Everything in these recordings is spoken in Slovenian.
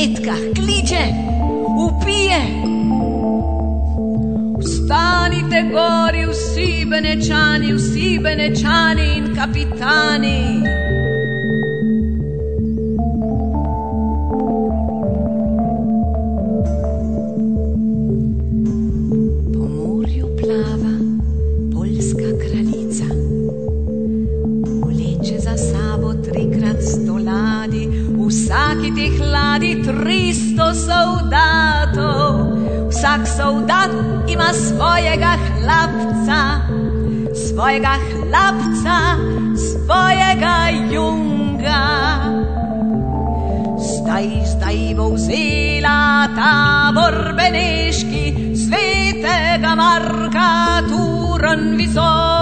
zadetkah kliče, upije. Vstanite gori vsi benečani, vsi benečani in kapitani. Vsaki teh ladij tristo soldatov. Vsak soldat ima svojega hlapca, svojega hlapca, svojega junga. Zdaj, zdaj bo vzela tabor beneški, svetega Marka, turen visoki.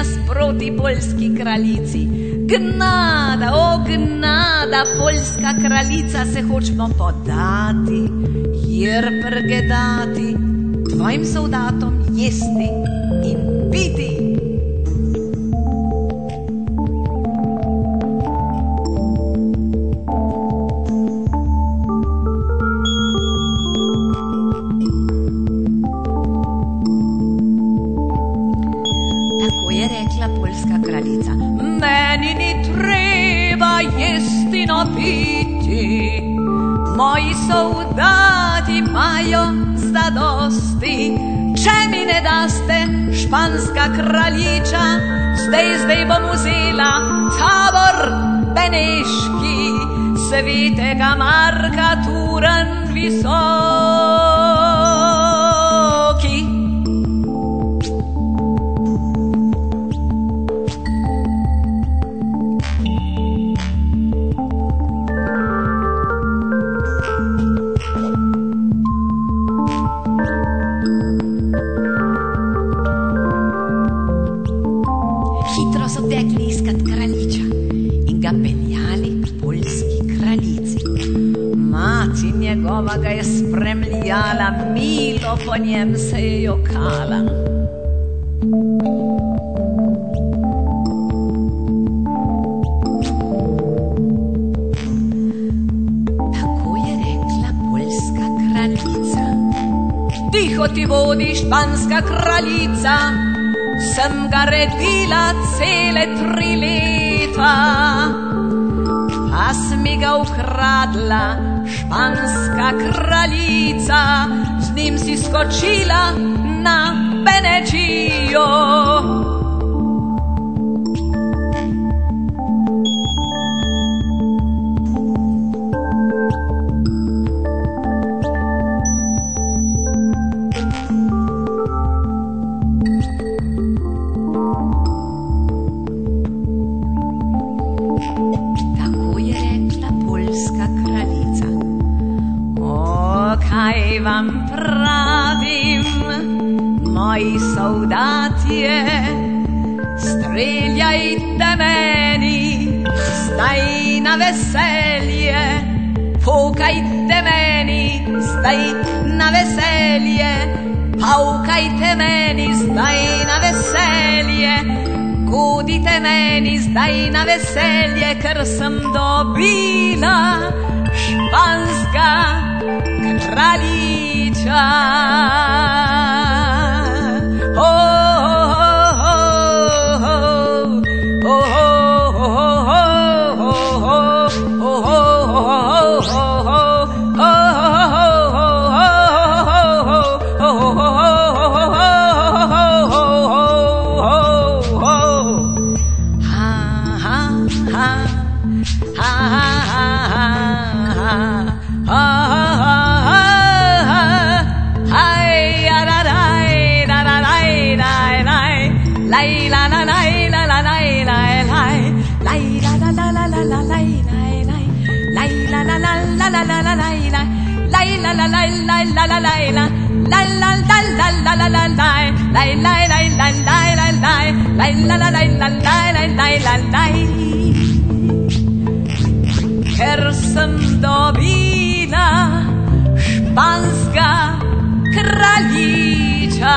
Tekli nasproti poljski kraljici. Gnada, o gnada, poljska kraljica, se hočemo podati, jer pregedati, tvojim soldatom jesti in piti. Jesti no piti, moji soldati imajo zadosti. Če mi ne daste, španska kraljiča, zdaj, zdaj bom vzela tabor beneški, svetega Marka, turen visoki. Njegova ga je spremljala, milo po njem se je jokala. Tako je rekla poljska kraljica. Tiho ti vodi španska kraljica, sem ga redila cele tri leta. Pa mi ga ukradla španska kraljica, z njim si skočila na Benečijo. Soldatje, streljajte meni, zdaj na veselje, pokajte meni, zdaj na veselje, paukajte meni, zdaj na veselje. Godite meni zdaj na veselje, ker sem dobila španska kraljiča. la la la la la ker sem dobila španska kraljiča.